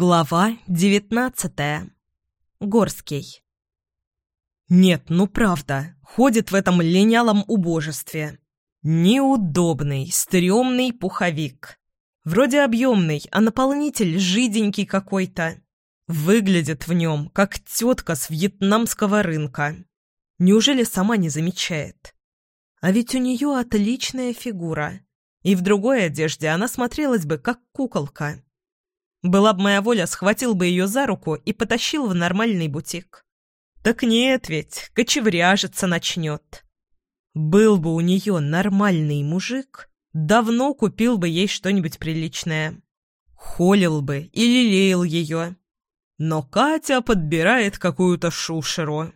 Глава девятнадцатая. Горский. Нет, ну правда, ходит в этом линялом убожестве. Неудобный, стрёмный пуховик. Вроде объемный, а наполнитель жиденький какой-то. Выглядит в нем, как тетка с вьетнамского рынка. Неужели сама не замечает? А ведь у нее отличная фигура. И в другой одежде она смотрелась бы, как куколка. Была бы моя воля, схватил бы ее за руку и потащил в нормальный бутик. Так нет ведь, кочевряжиться начнет. Был бы у нее нормальный мужик, давно купил бы ей что-нибудь приличное. Холил бы и лелеял ее. Но Катя подбирает какую-то шушеру.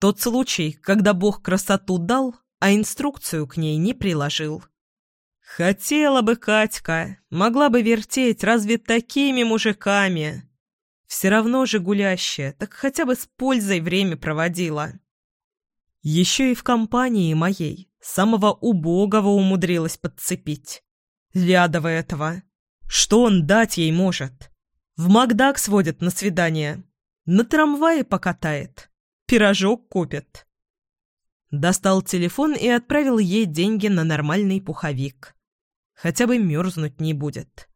Тот случай, когда Бог красоту дал, а инструкцию к ней не приложил. Хотела бы Катька, могла бы вертеть разве такими мужиками. Все равно же гулящая, так хотя бы с пользой время проводила. Еще и в компании моей самого убогого умудрилась подцепить. Лядова этого. Что он дать ей может? В Макдак сводит на свидание. На трамвае покатает. Пирожок купит. Достал телефон и отправил ей деньги на нормальный пуховик. Хотя бы мерзнуть не будет.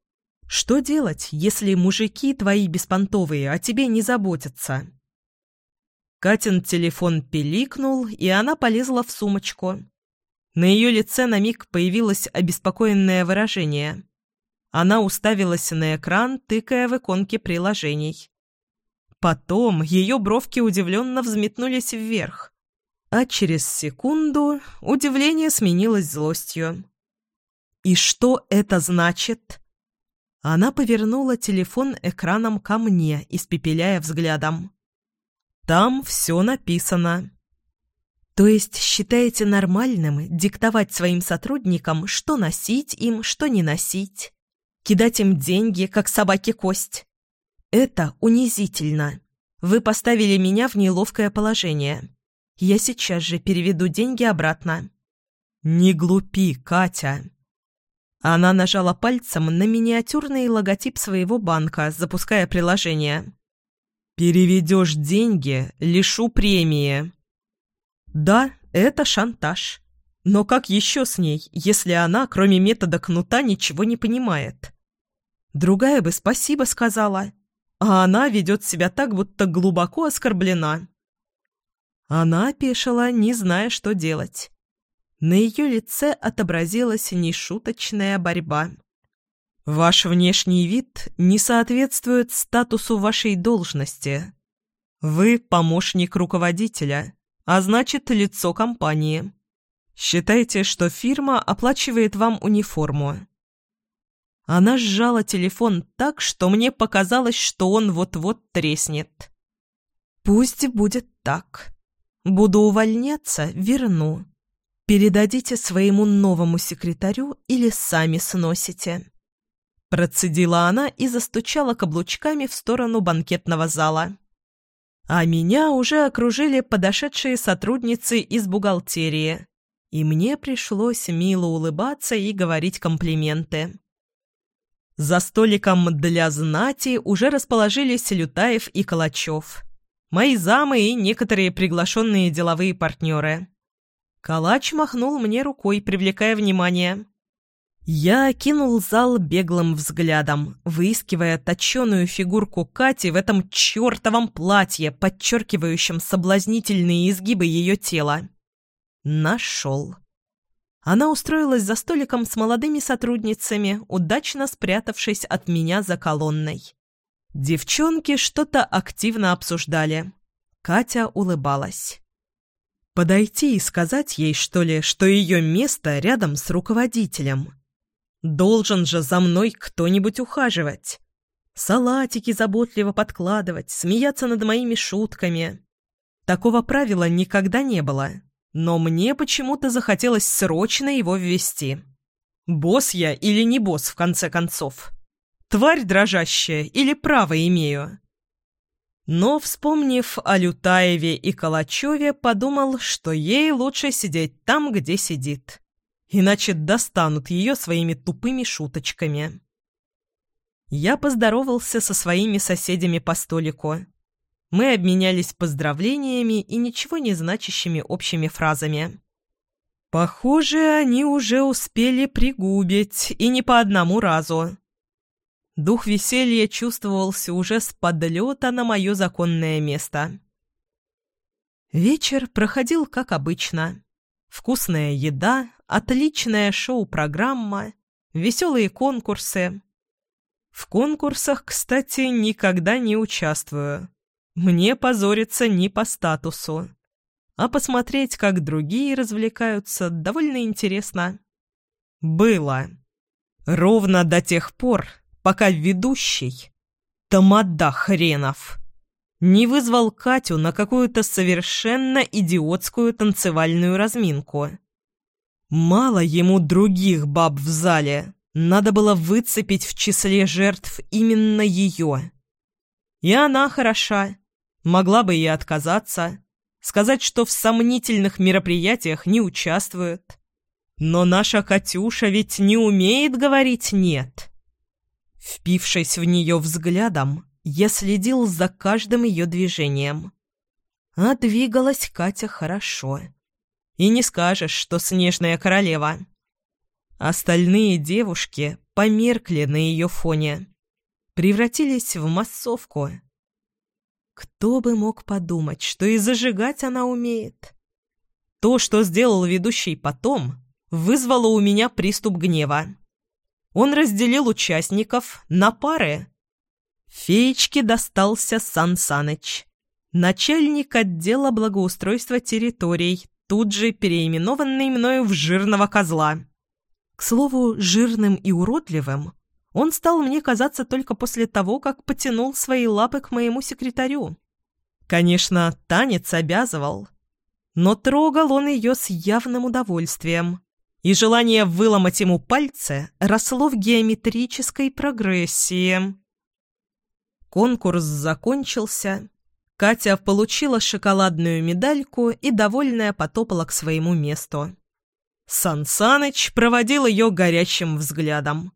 Что делать, если мужики твои беспонтовые о тебе не заботятся? Катин телефон пиликнул, и она полезла в сумочку. На ее лице на миг появилось обеспокоенное выражение. Она уставилась на экран, тыкая в иконки приложений. Потом ее бровки удивленно взметнулись вверх, а через секунду удивление сменилось злостью. «И что это значит?» Она повернула телефон экраном ко мне, испепеляя взглядом. «Там все написано». «То есть считаете нормальным диктовать своим сотрудникам, что носить им, что не носить? Кидать им деньги, как собаке кость? Это унизительно. Вы поставили меня в неловкое положение. Я сейчас же переведу деньги обратно». «Не глупи, Катя!» Она нажала пальцем на миниатюрный логотип своего банка, запуская приложение. «Переведешь деньги, лишу премии». «Да, это шантаж. Но как еще с ней, если она, кроме метода кнута, ничего не понимает?» Другая бы спасибо сказала, а она ведет себя так, будто глубоко оскорблена. Она опешила, не зная, что делать. На ее лице отобразилась нешуточная борьба. «Ваш внешний вид не соответствует статусу вашей должности. Вы помощник руководителя, а значит, лицо компании. Считайте, что фирма оплачивает вам униформу». Она сжала телефон так, что мне показалось, что он вот-вот треснет. «Пусть будет так. Буду увольняться, верну. Передадите своему новому секретарю или сами сносите». Процедила она и застучала каблучками в сторону банкетного зала. А меня уже окружили подошедшие сотрудницы из бухгалтерии, и мне пришлось мило улыбаться и говорить комплименты. За столиком для знати уже расположились Лютаев и Калачев, мои замы и некоторые приглашенные деловые партнеры. Калач махнул мне рукой, привлекая внимание. Я окинул зал беглым взглядом, выискивая точеную фигурку Кати в этом чертовом платье, подчеркивающем соблазнительные изгибы ее тела. Нашел. Она устроилась за столиком с молодыми сотрудницами, удачно спрятавшись от меня за колонной. Девчонки что-то активно обсуждали. Катя улыбалась. Подойти и сказать ей, что ли, что ее место рядом с руководителем. Должен же за мной кто-нибудь ухаживать. Салатики заботливо подкладывать, смеяться над моими шутками. Такого правила никогда не было, но мне почему-то захотелось срочно его ввести. Босс я или не босс, в конце концов? Тварь дрожащая или право имею? Но, вспомнив о Лютаеве и Калачеве, подумал, что ей лучше сидеть там, где сидит. Иначе достанут ее своими тупыми шуточками. Я поздоровался со своими соседями по столику. Мы обменялись поздравлениями и ничего не значащими общими фразами. Похоже, они уже успели пригубить, и не по одному разу. Дух веселья чувствовался уже с подлета на мое законное место. Вечер проходил как обычно. Вкусная еда, отличная шоу-программа, веселые конкурсы. В конкурсах, кстати, никогда не участвую. Мне позориться не по статусу. А посмотреть, как другие развлекаются, довольно интересно. Было. Ровно до тех пор, пока ведущий, тамада хренов, не вызвал Катю на какую-то совершенно идиотскую танцевальную разминку. Мало ему других баб в зале, надо было выцепить в числе жертв именно ее. И она хороша, могла бы и отказаться, сказать, что в сомнительных мероприятиях не участвует. Но наша Катюша ведь не умеет говорить «нет». Впившись в нее взглядом, я следил за каждым ее движением. А двигалась Катя хорошо. И не скажешь, что снежная королева. Остальные девушки померкли на ее фоне. Превратились в массовку. Кто бы мог подумать, что и зажигать она умеет. То, что сделал ведущий потом, вызвало у меня приступ гнева. Он разделил участников на пары Феечке достался Сан Саныч, начальник отдела благоустройства территорий, тут же переименованный мною в жирного козла. К слову, жирным и уродливым он стал мне казаться только после того, как потянул свои лапы к моему секретарю. Конечно, танец обязывал, но трогал он ее с явным удовольствием, и желание выломать ему пальцы росло в геометрической прогрессии. Конкурс закончился. Катя получила шоколадную медальку и, довольная, потопала к своему месту. Сан Саныч проводил ее горячим взглядом.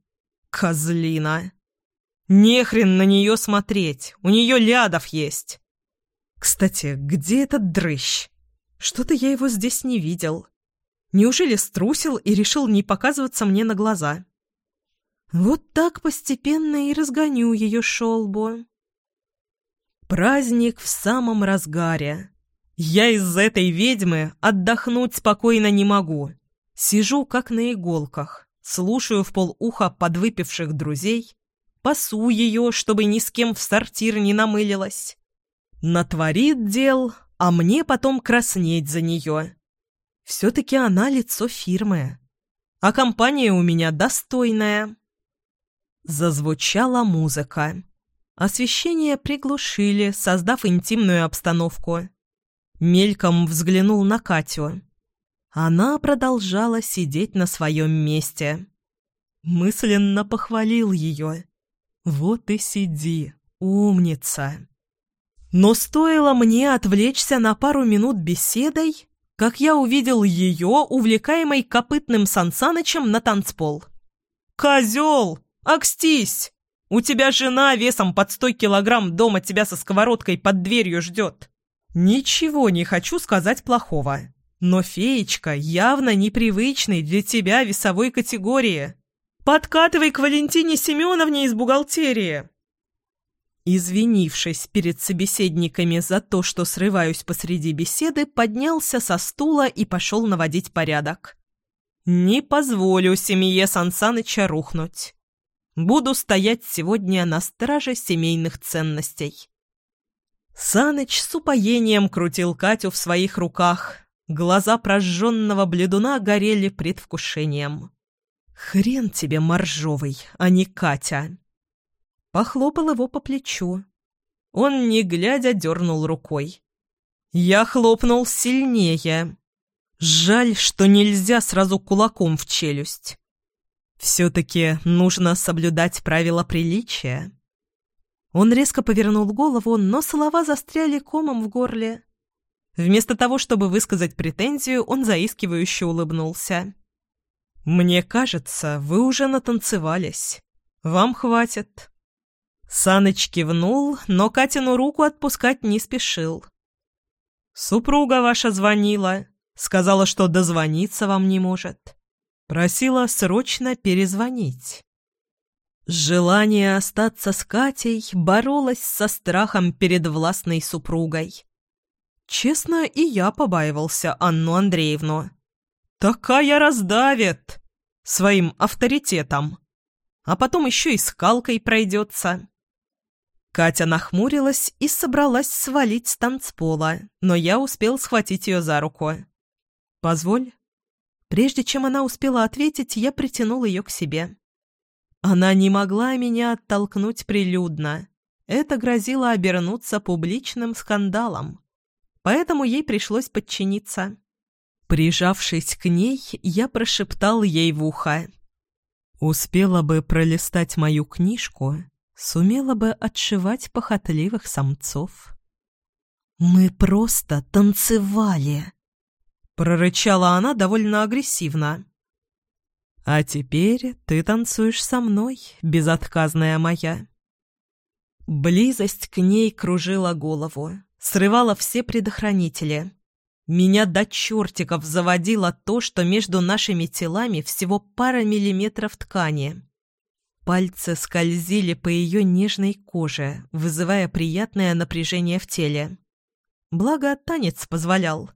Козлина. Нехрен на нее смотреть, у нее лядов есть. Кстати, где этот дрыщ? Что-то я его здесь не видел. Неужели струсил и решил не показываться мне на глаза? Вот так постепенно и разгоню ее шелбу. Праздник в самом разгаре. Я из этой ведьмы отдохнуть спокойно не могу. Сижу как на иголках, слушаю в полуха подвыпивших друзей, пасу ее, чтобы ни с кем в сортир не намылилась. Натворит дел, а мне потом краснеть за нее. Все-таки она лицо фирмы, а компания у меня достойная. Зазвучала музыка. Освещение приглушили, создав интимную обстановку. Мельком взглянул на Катю. Она продолжала сидеть на своем месте. Мысленно похвалил ее. «Вот и сиди, умница!» Но стоило мне отвлечься на пару минут беседой, как я увидел ее, увлекаемой копытным Сансанычем, на танцпол. «Козел! Акстись!» У тебя жена весом под сто килограмм дома тебя со сковородкой под дверью ждет. Ничего не хочу сказать плохого. Но феечка явно непривычной для тебя весовой категории. Подкатывай к Валентине Семеновне из бухгалтерии. Извинившись перед собеседниками за то, что срываюсь посреди беседы, поднялся со стула и пошел наводить порядок. Не позволю семье Сансаныча рухнуть. Буду стоять сегодня на страже семейных ценностей. Саныч с упоением крутил Катю в своих руках. Глаза прожженного бледуна горели предвкушением. «Хрен тебе, моржовый, а не Катя!» Похлопал его по плечу. Он, не глядя, дернул рукой. Я хлопнул сильнее. Жаль, что нельзя сразу кулаком в челюсть. Все-таки нужно соблюдать правила приличия. Он резко повернул голову, но слова застряли комом в горле. Вместо того, чтобы высказать претензию, он заискивающе улыбнулся. «Мне кажется, вы уже натанцевались. Вам хватит. Саныч кивнул, но Катину руку отпускать не спешил. «Супруга ваша звонила, сказала, что дозвониться вам не может. Просила срочно перезвонить». Желание остаться с Катей боролось со страхом перед властной супругой. Честно, и я побаивался Анну Андреевну. Такая раздавит! Своим авторитетом. А потом еще и скалкой пройдется. Катя нахмурилась и собралась свалить с танцпола, но я успел схватить ее за руку. «Позволь». Прежде чем она успела ответить, я притянул ее к себе. Она не могла меня оттолкнуть прилюдно. Это грозило обернуться публичным скандалом. Поэтому ей пришлось подчиниться. Прижавшись к ней, я прошептал ей в ухо. «Успела бы пролистать мою книжку, сумела бы отшивать похотливых самцов». «Мы просто танцевали», — прорычала она довольно агрессивно. «А теперь ты танцуешь со мной, безотказная моя». Близость к ней кружила голову, срывала все предохранители. Меня до чертиков заводило то, что между нашими телами всего пара миллиметров ткани. Пальцы скользили по ее нежной коже, вызывая приятное напряжение в теле. Благо, танец позволял.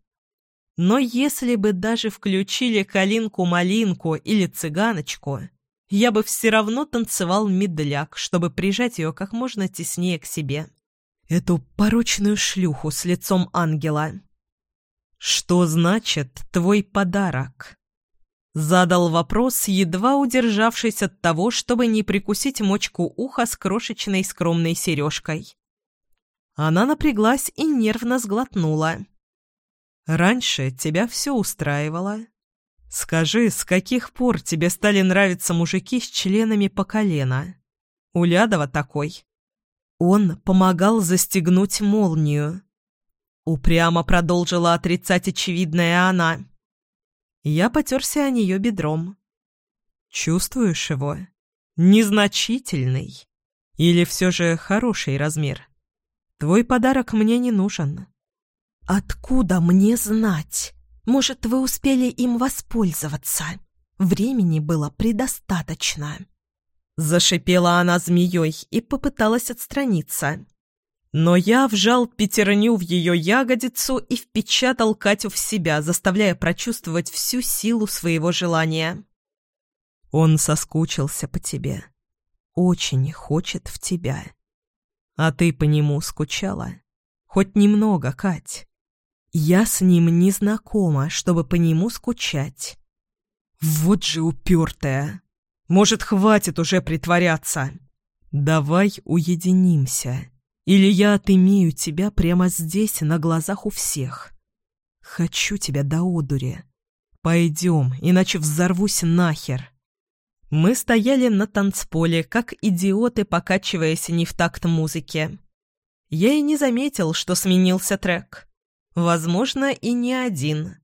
Но если бы даже включили калинку-малинку или цыганочку, я бы все равно танцевал медляк, чтобы прижать ее как можно теснее к себе. Эту порочную шлюху с лицом ангела. «Что значит твой подарок?» Задал вопрос, едва удержавшись от того, чтобы не прикусить мочку уха с крошечной скромной сережкой. Она напряглась и нервно сглотнула. Раньше тебя все устраивало. Скажи, с каких пор тебе стали нравиться мужики с членами по колено? У Лядова такой. Он помогал застегнуть молнию. Упрямо продолжила отрицать очевидное она. Я потерся о нее бедром. Чувствуешь его? Незначительный. Или все же хороший размер? Твой подарок мне не нужен. «Откуда мне знать? Может, вы успели им воспользоваться? Времени было предостаточно». Зашипела она змеей и попыталась отстраниться. Но я вжал пятерню в ее ягодицу и впечатал Катю в себя, заставляя прочувствовать всю силу своего желания. Он соскучился по тебе. Очень хочет в тебя. А ты по нему скучала? Хоть немного, Кать. Я с ним не знакома, чтобы по нему скучать. Вот же упертая. Может, хватит уже притворяться? Давай уединимся. Или я отымею тебя прямо здесь, на глазах у всех. Хочу тебя до одури. Пойдем, иначе взорвусь нахер. Мы стояли на танцполе, как идиоты, покачиваясь не в такт музыки. Я и не заметил, что сменился трек. Возможно, и не один.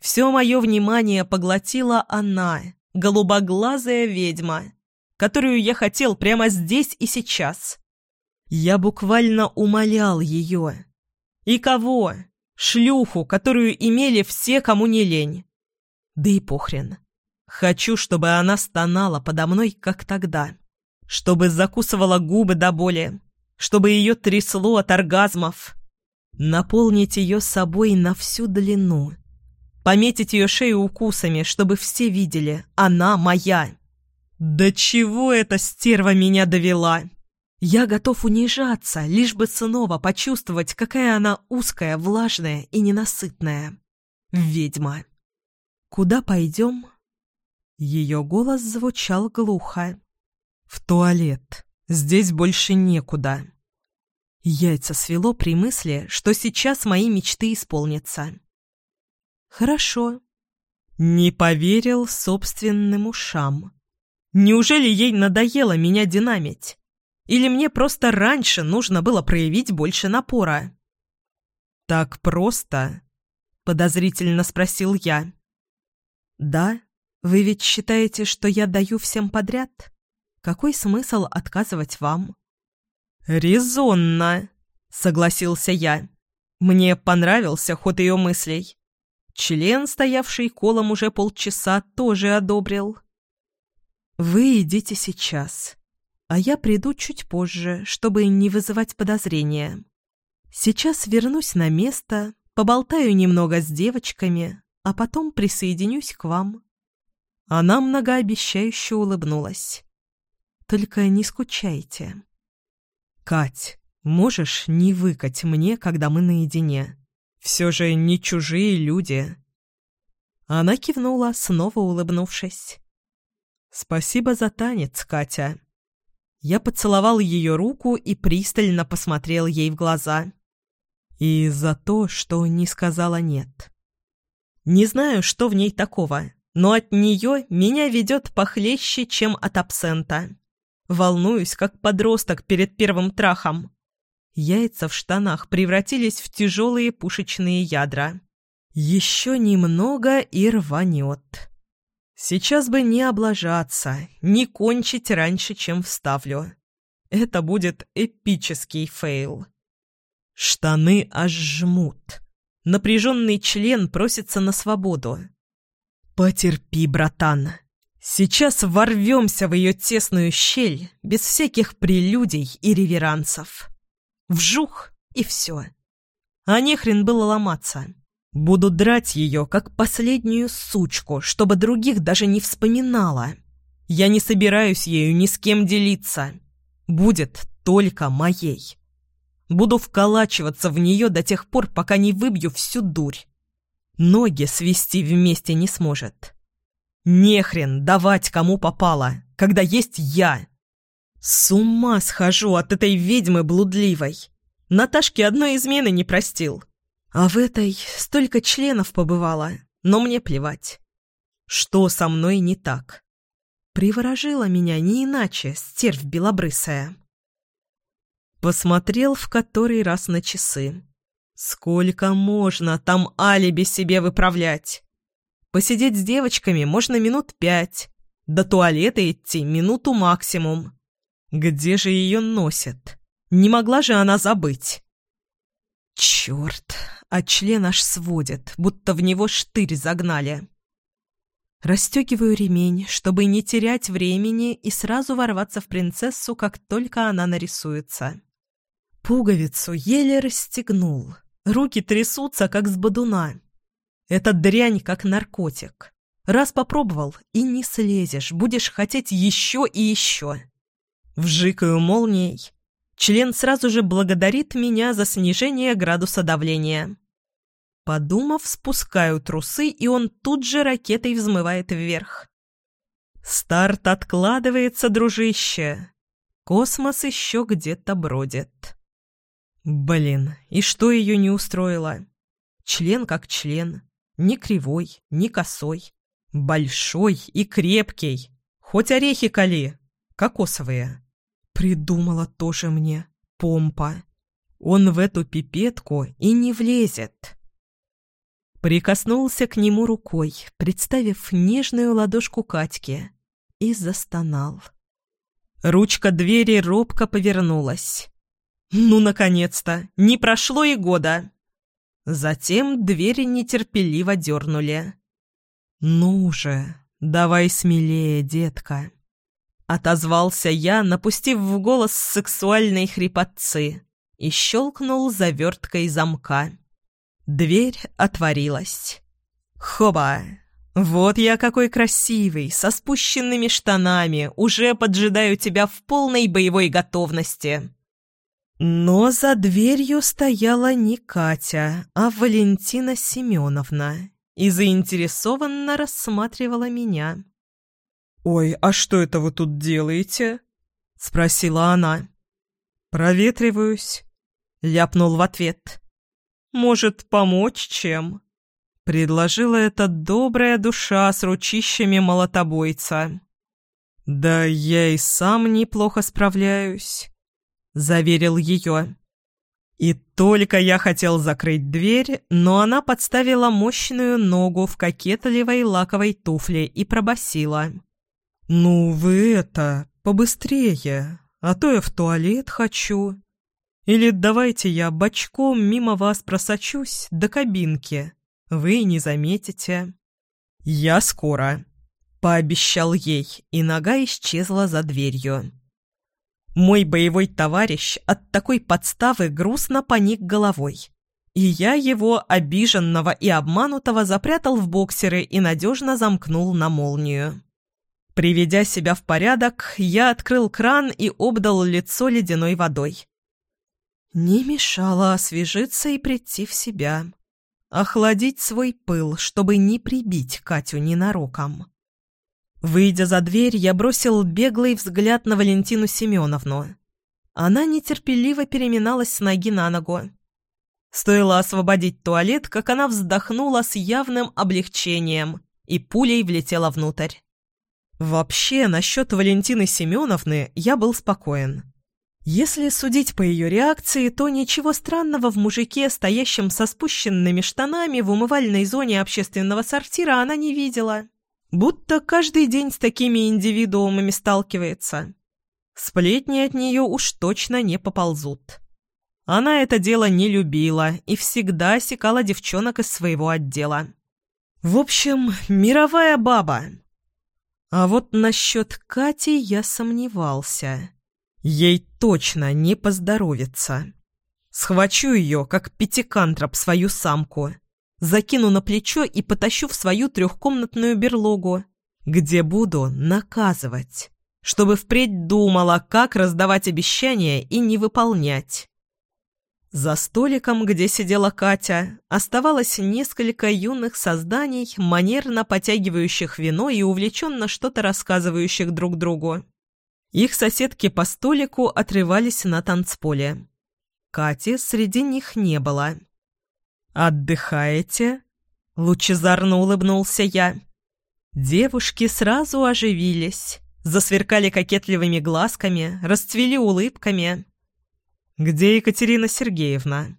Все мое внимание поглотила она, голубоглазая ведьма, которую я хотел прямо здесь и сейчас. Я буквально умолял ее. И кого? Шлюху, которую имели все, кому не лень. Да и похрен. Хочу, чтобы она стонала подо мной, как тогда. Чтобы закусывала губы до боли. Чтобы ее трясло от оргазмов. Наполнить ее собой на всю длину. Пометить ее шею укусами, чтобы все видели. Она моя. Да чего эта стерва меня довела? Я готов унижаться, лишь бы снова почувствовать, какая она узкая, влажная и ненасытная. Ведьма. Куда пойдем? Ее голос звучал глухо. В туалет. Здесь больше некуда. Яйца свело при мысли, что сейчас мои мечты исполнятся. Хорошо. Не поверил собственным ушам. Неужели ей надоело меня динамить? Или мне просто раньше нужно было проявить больше напора? «Так просто?» — подозрительно спросил я. «Да, вы ведь считаете, что я даю всем подряд? Какой смысл отказывать вам?» «Резонно», — согласился я. Мне понравился ход ее мыслей. Член, стоявший колом уже полчаса, тоже одобрил. «Вы идите сейчас, а я приду чуть позже, чтобы не вызывать подозрения. Сейчас вернусь на место, поболтаю немного с девочками, а потом присоединюсь к вам». Она многообещающе улыбнулась. «Только не скучайте». «Кать, можешь не выкать мне, когда мы наедине? Все же не чужие люди». Она кивнула, снова улыбнувшись. «Спасибо за танец, Катя». Я поцеловал ее руку и пристально посмотрел ей в глаза. И за то, что не сказала «нет». Не знаю, что в ней такого, но от нее меня ведет похлеще, чем от абсента. Волнуюсь, как подросток перед первым трахом. Яйца в штанах превратились в тяжелые пушечные ядра. Еще немного и рванет. Сейчас бы не облажаться, не кончить раньше, чем вставлю. Это будет эпический фейл. Штаны аж жмут. Напряженный член просится на свободу. «Потерпи, братан. Сейчас ворвемся в ее тесную щель, без всяких прелюдий и реверансов. Вжух, и все. А нехрен было ломаться. Буду драть ее, как последнюю сучку, чтобы других даже не вспоминала. Я не собираюсь ею ни с кем делиться. Будет только моей. Буду вколачиваться в нее до тех пор, пока не выбью всю дурь. Ноги свести вместе не сможет. Нехрен давать кому попало, когда есть я. С ума схожу от этой ведьмы блудливой. Наташке одной измены не простил. А в этой столько членов побывало, но мне плевать. Что со мной не так? Приворожила меня не иначе, стервь белобрысая. Посмотрел в который раз на часы. Сколько можно там алиби себе выправлять? Посидеть с девочками можно минут пять. До туалета идти минуту максимум. Где же ее носят? Не могла же она забыть. Черт, а член аж сводит, будто в него штырь загнали. Растегиваю ремень, чтобы не терять времени и сразу ворваться в принцессу, как только она нарисуется. Пуговицу еле расстегнул. Руки трясутся, как с бодуна. Эта дрянь, как наркотик. Раз попробовал, и не слезешь, будешь хотеть еще и еще. Вжикаю молнией. Член сразу же благодарит меня за снижение градуса давления. Подумав, спускаю трусы, и он тут же ракетой взмывает вверх. Старт откладывается, дружище. Космос еще где-то бродит. Блин, и что ее не устроило? Член как член. Ни кривой, ни косой. Большой и крепкий. Хоть орехи кали. Кокосовые. Придумала тоже мне. Помпа. Он в эту пипетку и не влезет. Прикоснулся к нему рукой, представив нежную ладошку Катьки, и застонал. Ручка двери робко повернулась. Ну, наконец-то! Не прошло и года! Затем двери нетерпеливо дернули. «Ну же, давай смелее, детка!» Отозвался я, напустив в голос сексуальной хрипотцы, и щелкнул заверткой замка. Дверь отворилась. «Хоба! Вот я какой красивый, со спущенными штанами, уже поджидаю тебя в полной боевой готовности!» Но за дверью стояла не Катя, а Валентина Семеновна и заинтересованно рассматривала меня. «Ой, а что это вы тут делаете?» — спросила она. «Проветриваюсь», — ляпнул в ответ. «Может, помочь чем?» — предложила эта добрая душа с ручищами молотобойца. «Да я и сам неплохо справляюсь» заверил ее. И только я хотел закрыть дверь, но она подставила мощную ногу в кокетливой лаковой туфле и пробасила. «Ну вы это, побыстрее, а то я в туалет хочу». Или давайте я бочком мимо вас просочусь до кабинки. Вы не заметите. Я скоро. Пообещал ей, и нога исчезла за дверью. Мой боевой товарищ от такой подставы грустно поник головой. И я его, обиженного и обманутого, запрятал в боксеры и надежно замкнул на молнию. Приведя себя в порядок, я открыл кран и обдал лицо ледяной водой. Не мешало освежиться и прийти в себя. Охладить свой пыл, чтобы не прибить Катю ненароком. Выйдя за дверь, я бросил беглый взгляд на Валентину Семеновну. Она нетерпеливо переминалась с ноги на ногу. Стоило освободить туалет, как она вздохнула с явным облегчением и пулей влетела внутрь. Вообще, насчет Валентины Семеновны я был спокоен. Если судить по ее реакции, то ничего странного в мужике, стоящем со спущенными штанами в умывальной зоне общественного сортира, она не видела. Будто каждый день с такими индивидуумами сталкивается. Сплетни от нее уж точно не поползут. Она это дело не любила и всегда осекала девчонок из своего отдела. В общем, мировая баба. А вот насчет Кати я сомневался. Ей точно не поздоровится. Схвачу ее, как пятикантроп, свою самку закину на плечо и потащу в свою трехкомнатную берлогу, где буду наказывать, чтобы впредь думала, как раздавать обещания и не выполнять. За столиком, где сидела Катя, оставалось несколько юных созданий, манерно потягивающих вино и увлеченно что-то рассказывающих друг другу. Их соседки по столику отрывались на танцполе. Кати среди них не было. «Отдыхаете?» — лучезарно улыбнулся я. Девушки сразу оживились, засверкали кокетливыми глазками, расцвели улыбками. «Где Екатерина Сергеевна?»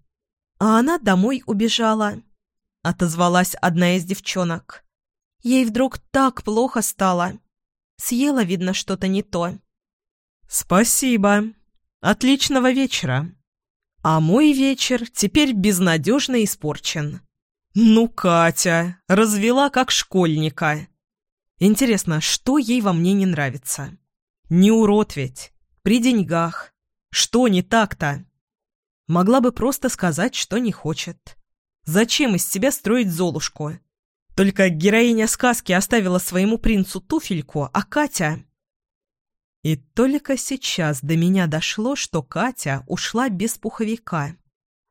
«А она домой убежала», — отозвалась одна из девчонок. Ей вдруг так плохо стало. Съела, видно, что-то не то. «Спасибо. Отличного вечера». А мой вечер теперь безнадежно испорчен. Ну, Катя, развела как школьника. Интересно, что ей во мне не нравится? Не урод ведь. При деньгах. Что не так-то? Могла бы просто сказать, что не хочет. Зачем из себя строить Золушку? Только героиня сказки оставила своему принцу туфельку, а Катя... И только сейчас до меня дошло, что Катя ушла без пуховика.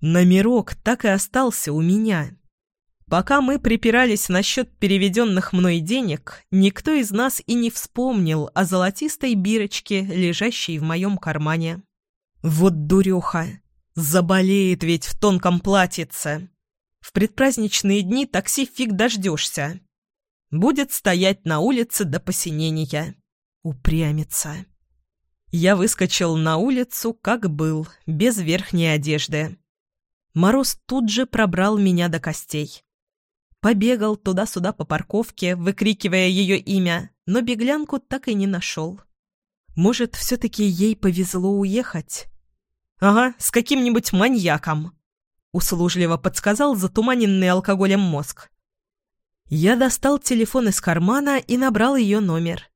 Номерок так и остался у меня. Пока мы припирались насчет переведенных мной денег, никто из нас и не вспомнил о золотистой бирочке, лежащей в моем кармане. Вот дуреха! Заболеет ведь в тонком платьице. В предпраздничные дни такси фиг дождешься. Будет стоять на улице до посинения. Упрямится. Я выскочил на улицу, как был, без верхней одежды. Мороз тут же пробрал меня до костей. Побегал туда-сюда по парковке, выкрикивая ее имя, но беглянку так и не нашел. Может, все-таки ей повезло уехать? Ага, с каким-нибудь маньяком. Услужливо подсказал затуманенный алкоголем мозг. Я достал телефон из кармана и набрал ее номер.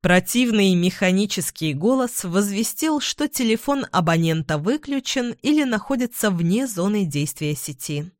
Противный механический голос возвестил, что телефон абонента выключен или находится вне зоны действия сети.